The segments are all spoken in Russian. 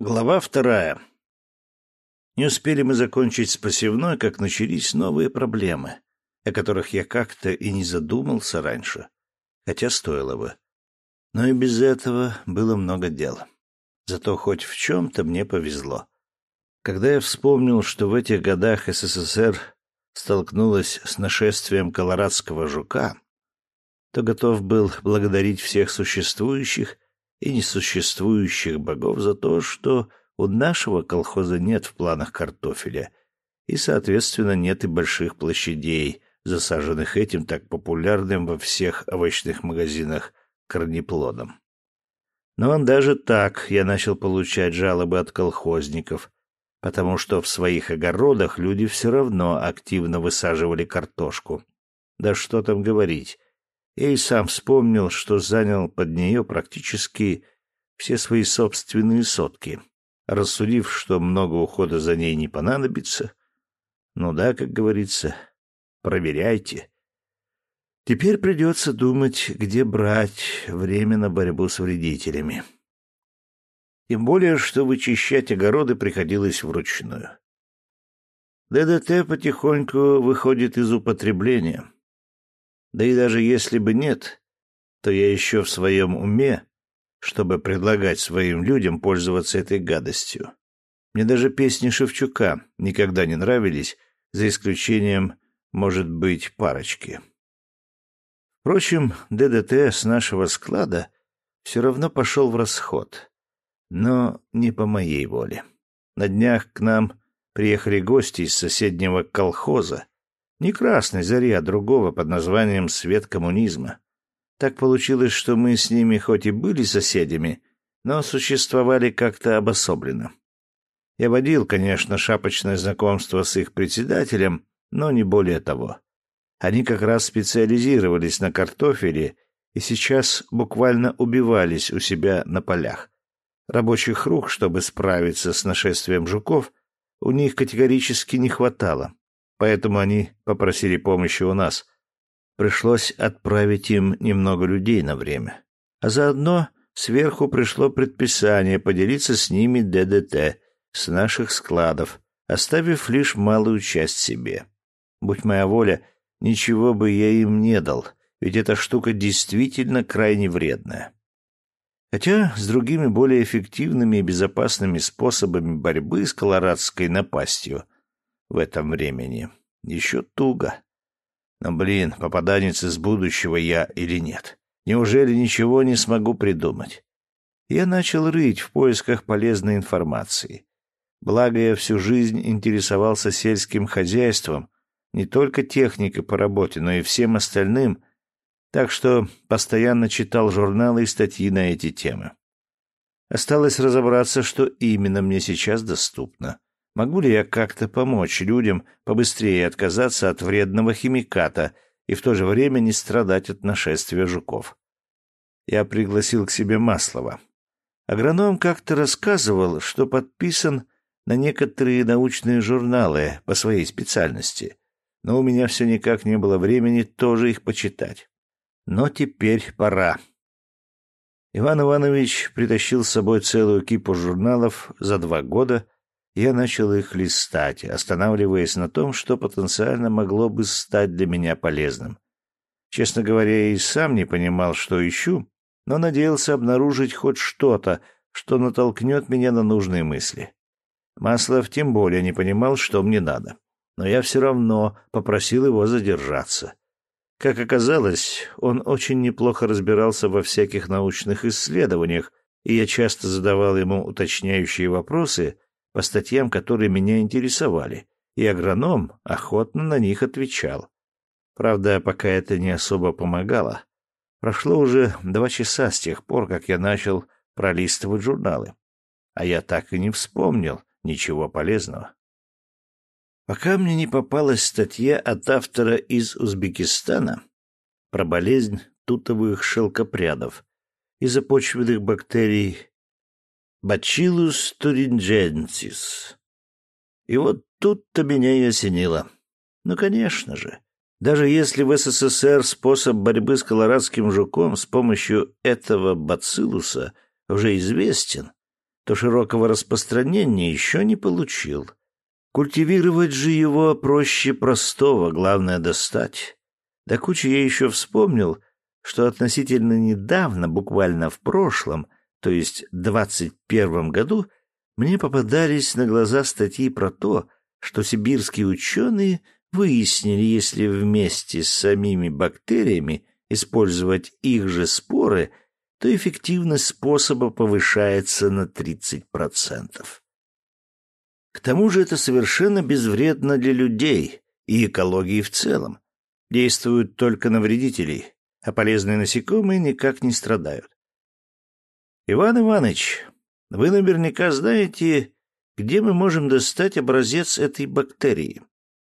Глава вторая. Не успели мы закончить с посевной, как начались новые проблемы, о которых я как-то и не задумался раньше, хотя стоило бы. Но и без этого было много дел. Зато хоть в чем-то мне повезло. Когда я вспомнил, что в этих годах СССР столкнулась с нашествием колорадского жука, то готов был благодарить всех существующих и несуществующих богов за то, что у нашего колхоза нет в планах картофеля, и, соответственно, нет и больших площадей, засаженных этим так популярным во всех овощных магазинах корнеплодом. Но он даже так я начал получать жалобы от колхозников, потому что в своих огородах люди все равно активно высаживали картошку. Да что там говорить, я и сам вспомнил, что занял под нее практически все свои собственные сотки, рассудив, что много ухода за ней не понадобится. Ну да, как говорится, проверяйте. Теперь придется думать, где брать время на борьбу с вредителями. Тем более, что вычищать огороды приходилось вручную. ДДТ потихоньку выходит из употребления. Да и даже если бы нет, то я еще в своем уме, чтобы предлагать своим людям пользоваться этой гадостью. Мне даже песни Шевчука никогда не нравились, за исключением, может быть, парочки. Впрочем, ДДТ с нашего склада все равно пошел в расход. Но не по моей воле. На днях к нам приехали гости из соседнего колхоза не красной зари, а другого под названием «Свет коммунизма». Так получилось, что мы с ними хоть и были соседями, но существовали как-то обособленно. Я водил, конечно, шапочное знакомство с их председателем, но не более того. Они как раз специализировались на картофеле и сейчас буквально убивались у себя на полях. Рабочих рук, чтобы справиться с нашествием жуков, у них категорически не хватало поэтому они попросили помощи у нас. Пришлось отправить им немного людей на время. А заодно сверху пришло предписание поделиться с ними ДДТ с наших складов, оставив лишь малую часть себе. Будь моя воля, ничего бы я им не дал, ведь эта штука действительно крайне вредная. Хотя с другими более эффективными и безопасными способами борьбы с колорадской напастью в этом времени. Еще туго. Но, блин, попаданец из будущего я или нет? Неужели ничего не смогу придумать? Я начал рыть в поисках полезной информации. Благо, я всю жизнь интересовался сельским хозяйством, не только техникой по работе, но и всем остальным, так что постоянно читал журналы и статьи на эти темы. Осталось разобраться, что именно мне сейчас доступно. Могу ли я как-то помочь людям побыстрее отказаться от вредного химиката и в то же время не страдать от нашествия жуков? Я пригласил к себе Маслова. Агроном как-то рассказывал, что подписан на некоторые научные журналы по своей специальности, но у меня все никак не было времени тоже их почитать. Но теперь пора. Иван Иванович притащил с собой целую кипу журналов за два года — я начал их листать, останавливаясь на том, что потенциально могло бы стать для меня полезным. Честно говоря, я и сам не понимал, что ищу, но надеялся обнаружить хоть что-то, что натолкнет меня на нужные мысли. Маслов тем более не понимал, что мне надо. Но я все равно попросил его задержаться. Как оказалось, он очень неплохо разбирался во всяких научных исследованиях, и я часто задавал ему уточняющие вопросы, по статьям, которые меня интересовали, и агроном охотно на них отвечал. Правда, пока это не особо помогало. Прошло уже два часа с тех пор, как я начал пролистывать журналы, а я так и не вспомнил ничего полезного. Пока мне не попалась статья от автора из Узбекистана про болезнь тутовых шелкопрядов из-за почвенных бактерий Бачилус турингенсис. И вот тут-то меня и осенило. Ну, конечно же. Даже если в СССР способ борьбы с колорадским жуком с помощью этого бациллуса уже известен, то широкого распространения еще не получил. Культивировать же его проще простого, главное — достать. До кучи я еще вспомнил, что относительно недавно, буквально в прошлом, то есть двадцать первом году, мне попадались на глаза статьи про то, что сибирские ученые выяснили, если вместе с самими бактериями использовать их же споры, то эффективность способа повышается на 30%. К тому же это совершенно безвредно для людей и экологии в целом. Действуют только на вредителей, а полезные насекомые никак не страдают. Иван Иванович, вы наверняка знаете, где мы можем достать образец этой бактерии.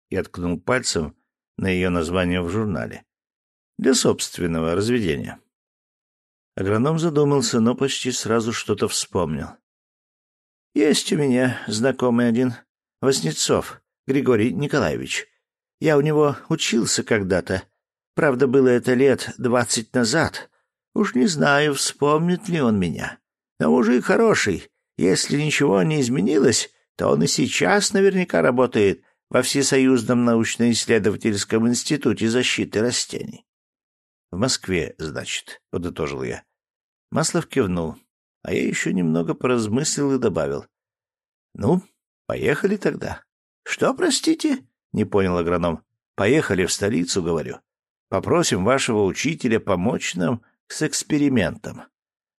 Я ткнул пальцем на ее название в журнале. Для собственного разведения. Агроном задумался, но почти сразу что-то вспомнил. Есть у меня знакомый один, Воснецов Григорий Николаевич. Я у него учился когда-то. Правда, было это лет двадцать назад. Уж не знаю, вспомнит ли он меня. Но мужик хороший. Если ничего не изменилось, то он и сейчас наверняка работает во Всесоюзном научно-исследовательском институте защиты растений. — В Москве, значит, — подытожил я. Маслов кивнул, а я еще немного поразмыслил и добавил. — Ну, поехали тогда. — Что, простите? — не понял агроном. — Поехали в столицу, говорю. Попросим вашего учителя помочь нам с экспериментом.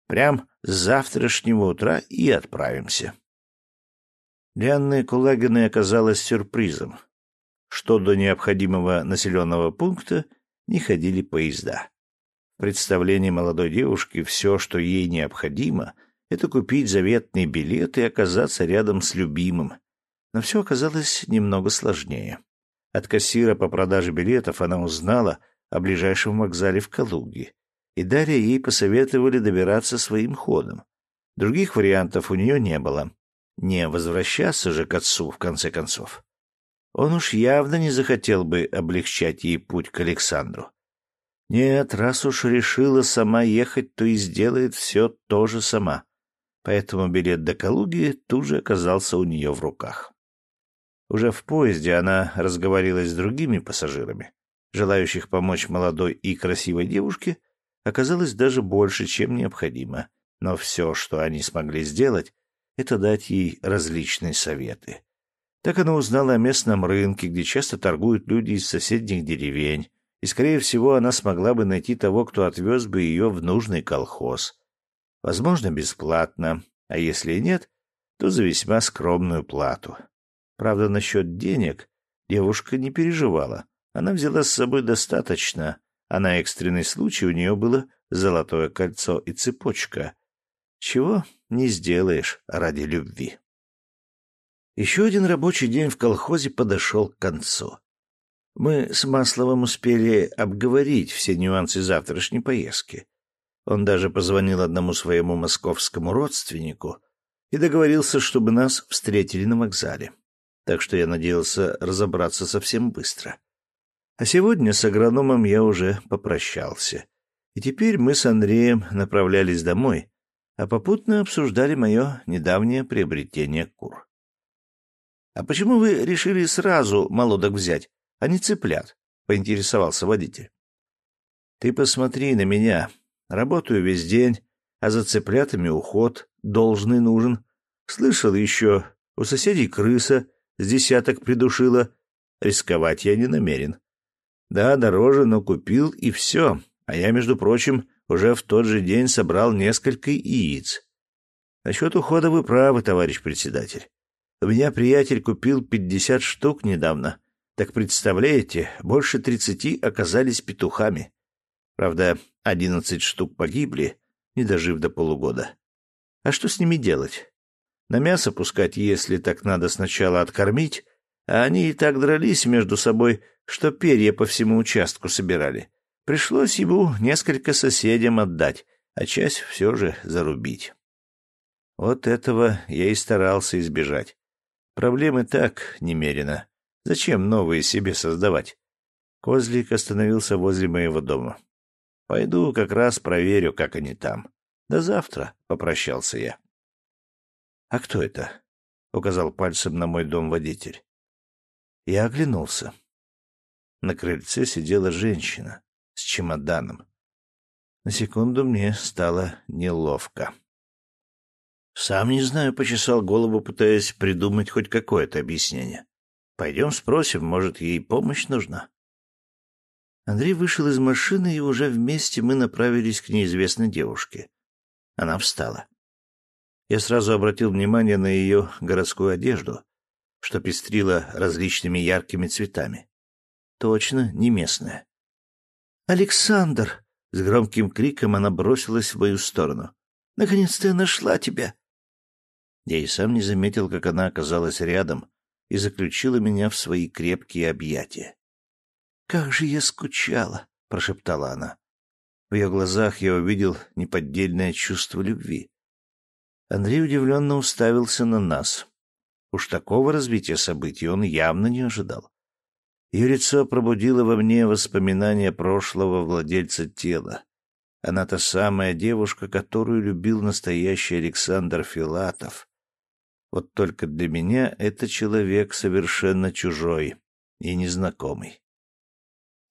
Прям с завтрашнего утра и отправимся. Для Анны Кулагиной оказалось сюрпризом, что до необходимого населенного пункта не ходили поезда. В представлении молодой девушки все, что ей необходимо, это купить заветный билет и оказаться рядом с любимым. Но все оказалось немного сложнее. От кассира по продаже билетов она узнала о ближайшем вокзале в Калуге и Дарья ей посоветовали добираться своим ходом. Других вариантов у нее не было. Не возвращаться же к отцу, в конце концов. Он уж явно не захотел бы облегчать ей путь к Александру. Нет, раз уж решила сама ехать, то и сделает все то же сама. Поэтому билет до Калуги тут же оказался у нее в руках. Уже в поезде она разговорилась с другими пассажирами, желающих помочь молодой и красивой девушке — оказалось даже больше, чем необходимо. Но все, что они смогли сделать, это дать ей различные советы. Так она узнала о местном рынке, где часто торгуют люди из соседних деревень, и, скорее всего, она смогла бы найти того, кто отвез бы ее в нужный колхоз. Возможно, бесплатно, а если нет, то за весьма скромную плату. Правда, насчет денег девушка не переживала. Она взяла с собой достаточно, а на экстренный случай у нее было золотое кольцо и цепочка. Чего не сделаешь ради любви. Еще один рабочий день в колхозе подошел к концу. Мы с Масловым успели обговорить все нюансы завтрашней поездки. Он даже позвонил одному своему московскому родственнику и договорился, чтобы нас встретили на вокзале. Так что я надеялся разобраться совсем быстро. А сегодня с агрономом я уже попрощался. И теперь мы с Андреем направлялись домой, а попутно обсуждали мое недавнее приобретение кур. — А почему вы решили сразу молодок взять, а не цыплят? — поинтересовался водитель. — Ты посмотри на меня. Работаю весь день, а за цыплятами уход должный нужен. Слышал еще, у соседей крыса с десяток придушила. Рисковать я не намерен. Да, дороже, но купил и все. А я, между прочим, уже в тот же день собрал несколько яиц. Насчет ухода вы правы, товарищ председатель. У меня приятель купил пятьдесят штук недавно. Так представляете, больше тридцати оказались петухами. Правда, одиннадцать штук погибли, не дожив до полугода. А что с ними делать? На мясо пускать, если так надо сначала откормить, а они и так дрались между собой, что перья по всему участку собирали. Пришлось ему несколько соседям отдать, а часть все же зарубить. Вот этого я и старался избежать. Проблемы так немерено. Зачем новые себе создавать? Козлик остановился возле моего дома. Пойду как раз проверю, как они там. До завтра, — попрощался я. «А кто это?» — указал пальцем на мой дом водитель. Я оглянулся. На крыльце сидела женщина с чемоданом. На секунду мне стало неловко. Сам не знаю, почесал голову, пытаясь придумать хоть какое-то объяснение. Пойдем спросим, может, ей помощь нужна. Андрей вышел из машины, и уже вместе мы направились к неизвестной девушке. Она встала. Я сразу обратил внимание на ее городскую одежду, что пестрила различными яркими цветами. Точно не местная. «Александр!» — с громким криком она бросилась в мою сторону. «Наконец-то я нашла тебя!» Я и сам не заметил, как она оказалась рядом и заключила меня в свои крепкие объятия. «Как же я скучала!» — прошептала она. В ее глазах я увидел неподдельное чувство любви. Андрей удивленно уставился на нас. Уж такого развития событий он явно не ожидал. Ее лицо пробудило во мне воспоминания прошлого владельца тела. Она та самая девушка, которую любил настоящий Александр Филатов. Вот только для меня это человек совершенно чужой и незнакомый.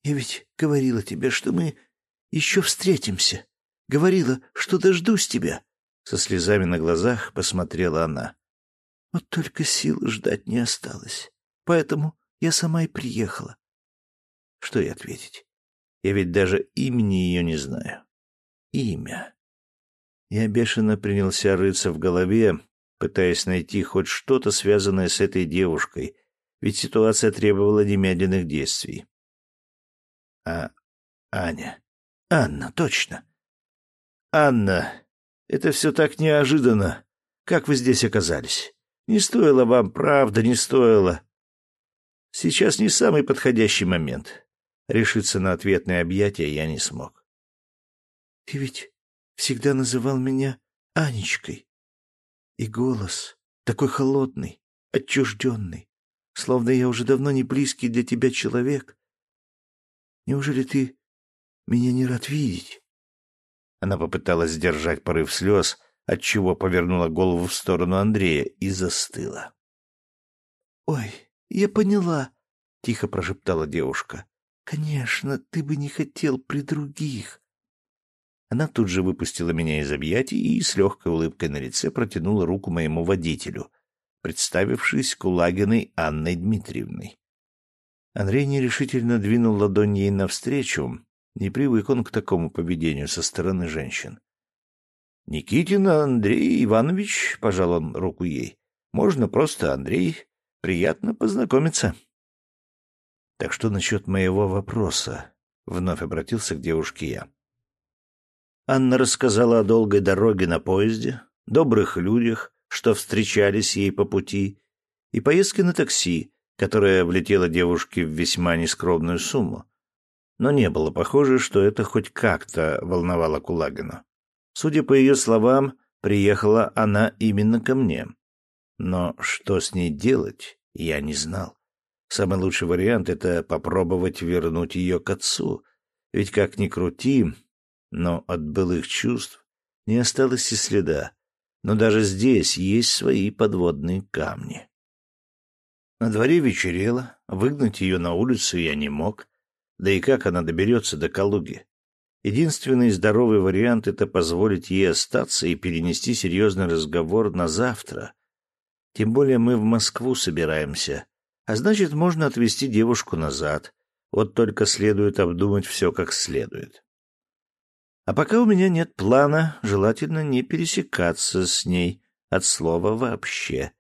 Я ведь говорила тебе, что мы еще встретимся. Говорила, что дождусь тебя. Со слезами на глазах посмотрела она. Вот только сил ждать не осталось. Поэтому я сама и приехала. Что ей ответить? Я ведь даже имени ее не знаю. Имя. Я бешено принялся рыться в голове, пытаясь найти хоть что-то, связанное с этой девушкой, ведь ситуация требовала немедленных действий. А Аня. Анна, точно. Анна, это все так неожиданно. Как вы здесь оказались? Не стоило вам, правда, не стоило. Сейчас не самый подходящий момент. Решиться на ответное объятие я не смог. Ты ведь всегда называл меня Анечкой. И голос такой холодный, отчужденный, словно я уже давно не близкий для тебя человек. Неужели ты меня не рад видеть? Она попыталась сдержать порыв слез, отчего повернула голову в сторону Андрея и застыла. «Ой, я поняла», — тихо прошептала девушка. «Конечно, ты бы не хотел при других». Она тут же выпустила меня из объятий и с легкой улыбкой на лице протянула руку моему водителю, представившись Кулагиной Анной Дмитриевной. Андрей нерешительно двинул ладонь ей навстречу. Не привык он к такому поведению со стороны женщин. «Никитин Андрей Иванович», — пожал он руку ей, — «можно просто Андрей. Приятно познакомиться». «Так что насчет моего вопроса?» — вновь обратился к девушке я. Анна рассказала о долгой дороге на поезде, добрых людях, что встречались ей по пути, и поездке на такси, которая влетела девушке в весьма нескромную сумму. Но не было похоже, что это хоть как-то волновало Кулагину. Судя по ее словам, приехала она именно ко мне. Но что с ней делать, я не знал. Самый лучший вариант — это попробовать вернуть ее к отцу. Ведь как ни крути, но от былых чувств не осталось и следа. Но даже здесь есть свои подводные камни. На дворе вечерело, выгнать ее на улицу я не мог. Да и как она доберется до Калуги? Единственный здоровый вариант — это позволить ей остаться и перенести серьезный разговор на завтра. Тем более мы в Москву собираемся, а значит, можно отвезти девушку назад. Вот только следует обдумать все как следует. А пока у меня нет плана, желательно не пересекаться с ней от слова вообще.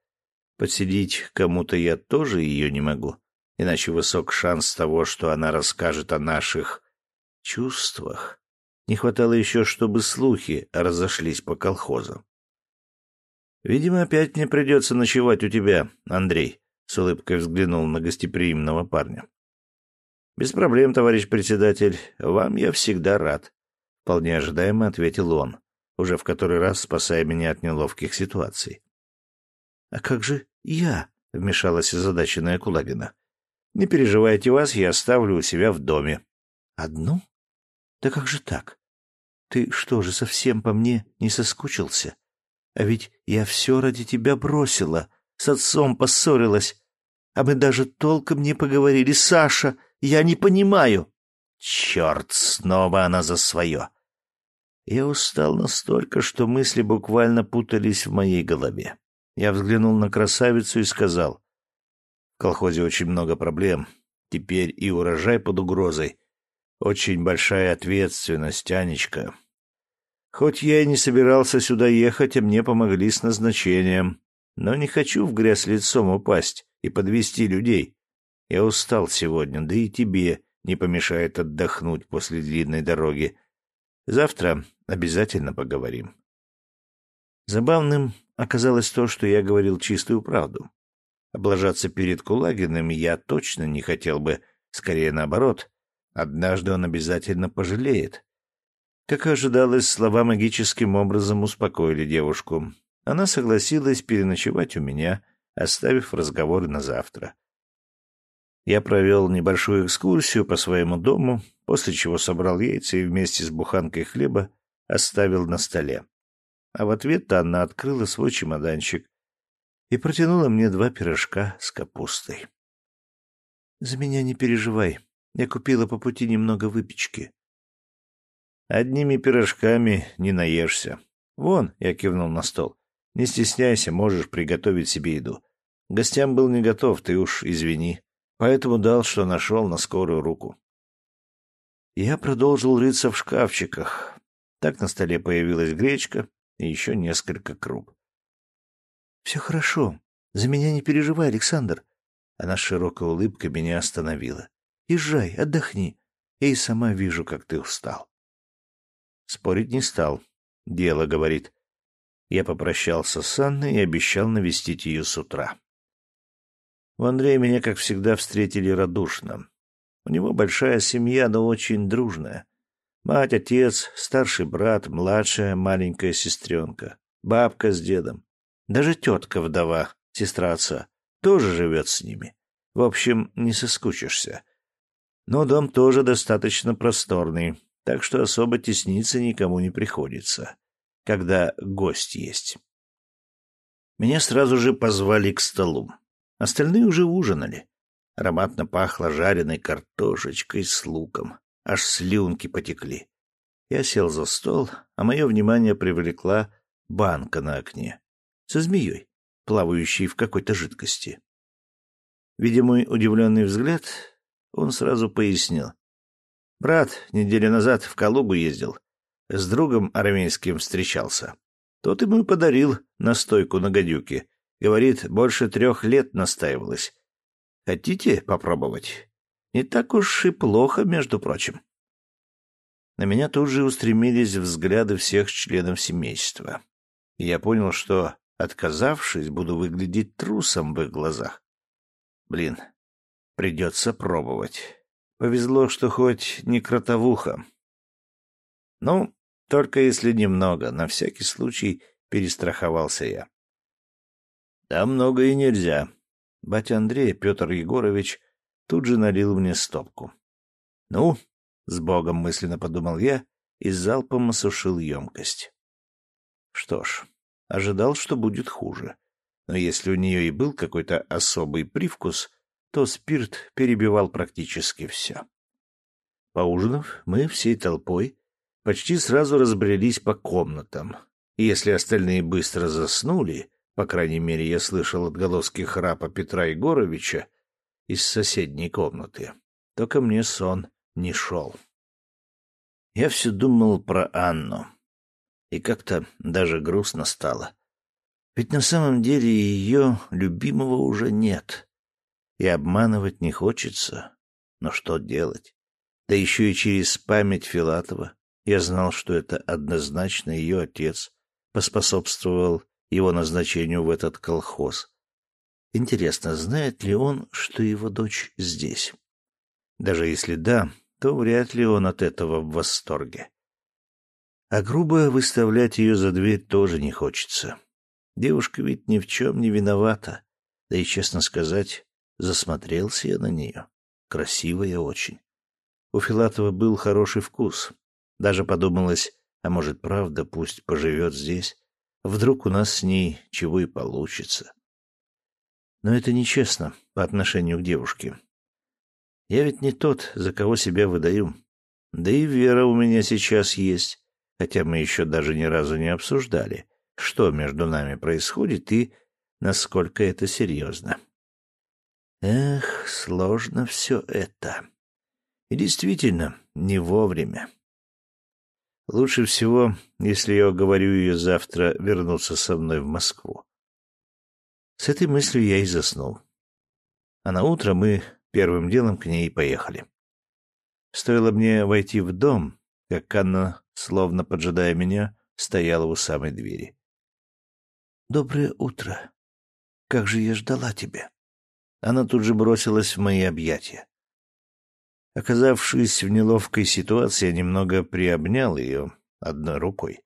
Подсидеть кому-то я тоже ее не могу, иначе высок шанс того, что она расскажет о наших чувствах. Не хватало еще, чтобы слухи разошлись по колхозам. «Видимо, опять мне придется ночевать у тебя, Андрей», — с улыбкой взглянул на гостеприимного парня. «Без проблем, товарищ председатель. Вам я всегда рад», — вполне ожидаемо ответил он, уже в который раз спасая меня от неловких ситуаций. «А как же «Я», — вмешалась озадаченная Кулагина. «Не переживайте вас, я оставлю у себя в доме». «Одну? Да как же так? Ты что же, совсем по мне не соскучился? А ведь я все ради тебя бросила, с отцом поссорилась. А мы даже толком не поговорили. Саша, я не понимаю. Черт, снова она за свое. Я устал настолько, что мысли буквально путались в моей голове. Я взглянул на красавицу и сказал. В колхозе очень много проблем. Теперь и урожай под угрозой. Очень большая ответственность, Анечка. Хоть я и не собирался сюда ехать, а мне помогли с назначением. Но не хочу в грязь лицом упасть и подвести людей. Я устал сегодня, да и тебе не помешает отдохнуть после длинной дороги. Завтра обязательно поговорим. Забавным оказалось то, что я говорил чистую правду. Облажаться перед Кулагиным я точно не хотел бы, скорее наоборот. Однажды он обязательно пожалеет. Как ожидалось, слова магическим образом успокоили девушку. Она согласилась переночевать у меня, оставив разговоры на завтра. Я провел небольшую экскурсию по своему дому, после чего собрал яйца и вместе с буханкой хлеба оставил на столе. А в ответ Анна открыла свой чемоданчик и протянула мне два пирожка с капустой. — За меня не переживай. Я купила по пути немного выпечки. — Одними пирожками не наешься. Вон, я кивнул на стол. Не стесняйся, можешь приготовить себе еду. Гостям был не готов, ты уж извини поэтому дал, что нашел на скорую руку. Я продолжил рыться в шкафчиках. Так на столе появилась гречка и еще несколько круп. — Все хорошо. За меня не переживай, Александр. Она с широкой улыбкой меня остановила. — Езжай, отдохни. Я и сама вижу, как ты устал. Спорить не стал. Дело, говорит. Я попрощался с Анной и обещал навестить ее с утра. У Андрея меня, как всегда, встретили радушно. У него большая семья, но очень дружная. Мать, отец, старший брат, младшая маленькая сестренка, бабка с дедом. Даже тетка-вдова, сестра отца, тоже живет с ними. В общем, не соскучишься. Но дом тоже достаточно просторный, так что особо тесниться никому не приходится, когда гость есть. Меня сразу же позвали к столу. Остальные уже ужинали. Ароматно пахло жареной картошечкой с луком. Аж слюнки потекли. Я сел за стол, а мое внимание привлекла банка на окне. Со змеей, плавающей в какой-то жидкости. Видя мой удивленный взгляд, он сразу пояснил. «Брат неделю назад в Калугу ездил. С другом армейским встречался. Тот ему и подарил настойку на гадюке. Говорит, больше трех лет настаивалась. Хотите попробовать? Не так уж и плохо, между прочим. На меня тут же устремились взгляды всех членов семейства. И я понял, что, отказавшись, буду выглядеть трусом в их глазах. Блин, придется пробовать. Повезло, что хоть не кротовуха. Ну, только если немного, на всякий случай перестраховался я. Там много и нельзя. Батя Андрей, Петр Егорович, тут же налил мне стопку. Ну, с Богом мысленно подумал я и залпом осушил емкость. Что ж, ожидал, что будет хуже. Но если у нее и был какой-то особый привкус, то спирт перебивал практически все. Поужинав, мы всей толпой почти сразу разбрелись по комнатам. И если остальные быстро заснули, по крайней мере, я слышал отголоски храпа Петра Егоровича из соседней комнаты. То ко мне сон не шел. Я все думал про Анну. И как-то даже грустно стало. Ведь на самом деле ее любимого уже нет. И обманывать не хочется. Но что делать? Да еще и через память Филатова я знал, что это однозначно ее отец поспособствовал его назначению в этот колхоз. Интересно, знает ли он, что его дочь здесь? Даже если да, то вряд ли он от этого в восторге. А грубо выставлять ее за дверь тоже не хочется. Девушка ведь ни в чем не виновата. Да и, честно сказать, засмотрелся я на нее. Красивая очень. У Филатова был хороший вкус. Даже подумалось, а может, правда, пусть поживет здесь. Вдруг у нас с ней чего и получится. Но это нечестно по отношению к девушке. Я ведь не тот, за кого себя выдаю. Да и вера у меня сейчас есть, хотя мы еще даже ни разу не обсуждали, что между нами происходит и насколько это серьезно. Эх, сложно все это. И действительно, не вовремя. Лучше всего, если я уговорю ее завтра вернуться со мной в Москву. С этой мыслью я и заснул. А на утро мы первым делом к ней поехали. Стоило мне войти в дом, как Анна, словно поджидая меня, стояла у самой двери. «Доброе утро. Как же я ждала тебя!» Она тут же бросилась в мои объятия. Оказавшись в неловкой ситуации, я немного приобнял ее одной рукой.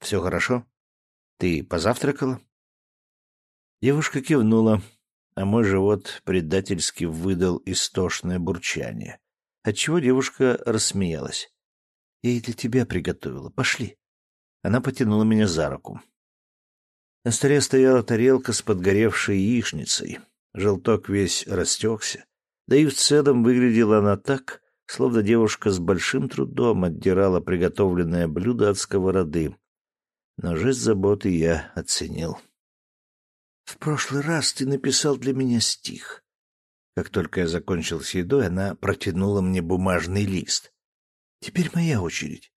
«Все хорошо? Ты позавтракала?» Девушка кивнула, а мой живот предательски выдал истошное бурчание, отчего девушка рассмеялась. «Я и для тебя приготовила. Пошли». Она потянула меня за руку. На столе стояла тарелка с подгоревшей яичницей. Желток весь растекся. Да и в целом выглядела она так, словно девушка с большим трудом отдирала приготовленное блюдо от сковороды. Но жест заботы я оценил. «В прошлый раз ты написал для меня стих». Как только я закончил с едой, она протянула мне бумажный лист. «Теперь моя очередь.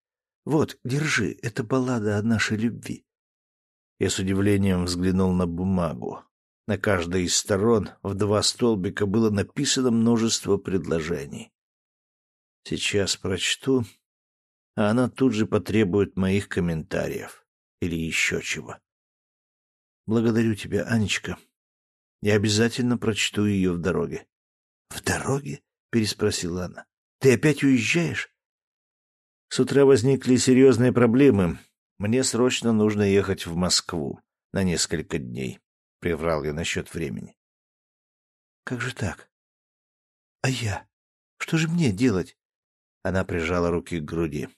Вот, держи, это баллада о нашей любви». Я с удивлением взглянул на бумагу. На каждой из сторон в два столбика было написано множество предложений. Сейчас прочту, а она тут же потребует моих комментариев или еще чего. Благодарю тебя, Анечка. Я обязательно прочту ее в дороге. — В дороге? — переспросила она. — Ты опять уезжаешь? С утра возникли серьезные проблемы. Мне срочно нужно ехать в Москву на несколько дней приврал я насчет времени. Как же так? А я? Что же мне делать? Она прижала руки к груди.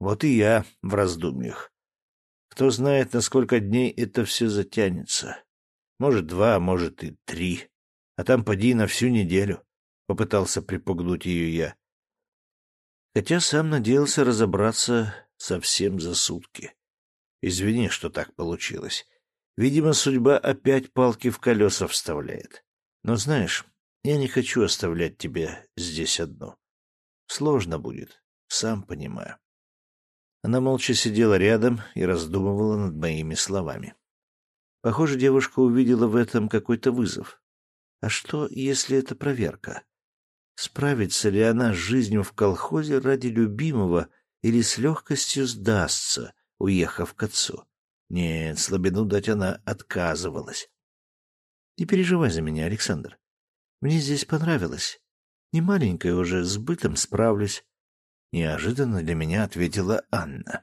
Вот и я в раздумьях. Кто знает, на сколько дней это все затянется. Может, два, может и три. А там поди на всю неделю. Попытался припугнуть ее я. Хотя сам надеялся разобраться совсем за сутки. Извини, что так получилось. Видимо, судьба опять палки в колеса вставляет. Но знаешь, я не хочу оставлять тебя здесь одну. Сложно будет, сам понимаю. Она молча сидела рядом и раздумывала над моими словами. Похоже, девушка увидела в этом какой-то вызов. А что, если это проверка? Справится ли она с жизнью в колхозе ради любимого или с легкостью сдастся, уехав к отцу? Нет, слабину дать она отказывалась. Не переживай за меня, Александр. Мне здесь понравилось. Не маленькая уже, с бытом справлюсь. Неожиданно для меня ответила Анна.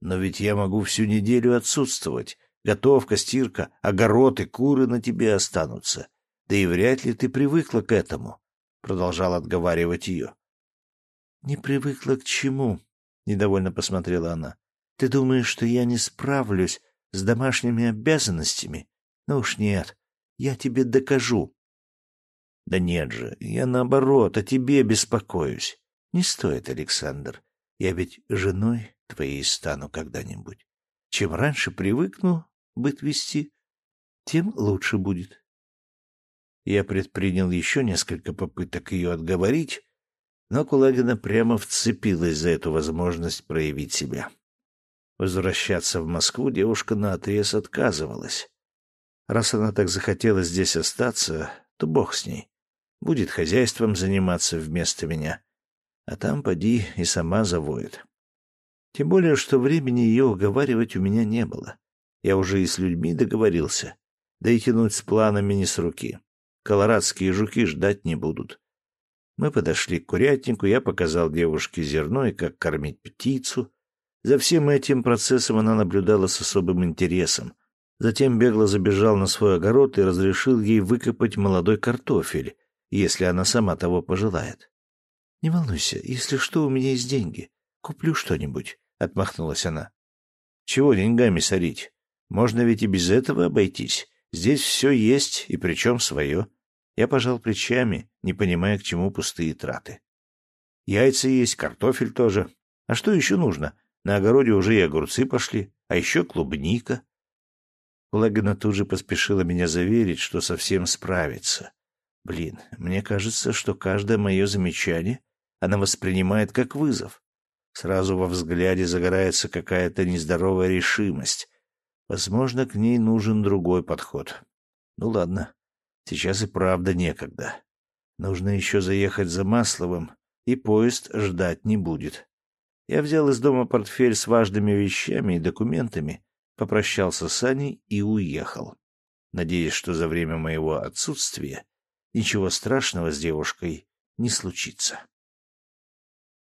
Но ведь я могу всю неделю отсутствовать. Готовка, стирка, огород и куры на тебе останутся. Да и вряд ли ты привыкла к этому, — продолжал отговаривать ее. — Не привыкла к чему? — недовольно посмотрела она. Ты думаешь, что я не справлюсь с домашними обязанностями? Ну уж нет, я тебе докажу. Да нет же, я наоборот о тебе беспокоюсь. Не стоит, Александр. Я ведь женой твоей стану когда-нибудь. Чем раньше привыкну быть вести, тем лучше будет. Я предпринял еще несколько попыток ее отговорить, но Кулагина прямо вцепилась за эту возможность проявить себя. Возвращаться в Москву девушка наотрез отказывалась. Раз она так захотела здесь остаться, то бог с ней. Будет хозяйством заниматься вместо меня. А там, поди, и сама завоет. Тем более, что времени ее уговаривать у меня не было. Я уже и с людьми договорился. Да и тянуть с планами не с руки. Колорадские жуки ждать не будут. Мы подошли к курятнику, я показал девушке зерно и как кормить птицу. За всем этим процессом она наблюдала с особым интересом. Затем бегло забежал на свой огород и разрешил ей выкопать молодой картофель, если она сама того пожелает. — Не волнуйся, если что, у меня есть деньги. Куплю что-нибудь, — отмахнулась она. Чего деньгами сорить? Можно ведь и без этого обойтись. Здесь все есть, и причем свое. Я пожал плечами, не понимая, к чему пустые траты. Яйца есть, картофель тоже. А что еще нужно? На огороде уже и огурцы пошли, а еще клубника. Лагана тут же поспешила меня заверить, что совсем справится. Блин, мне кажется, что каждое мое замечание она воспринимает как вызов. Сразу во взгляде загорается какая-то нездоровая решимость. Возможно, к ней нужен другой подход. Ну ладно, сейчас и правда некогда. Нужно еще заехать за Масловым, и поезд ждать не будет. Я взял из дома портфель с важными вещами и документами, попрощался с Аней и уехал. Надеясь, что за время моего отсутствия ничего страшного с девушкой не случится.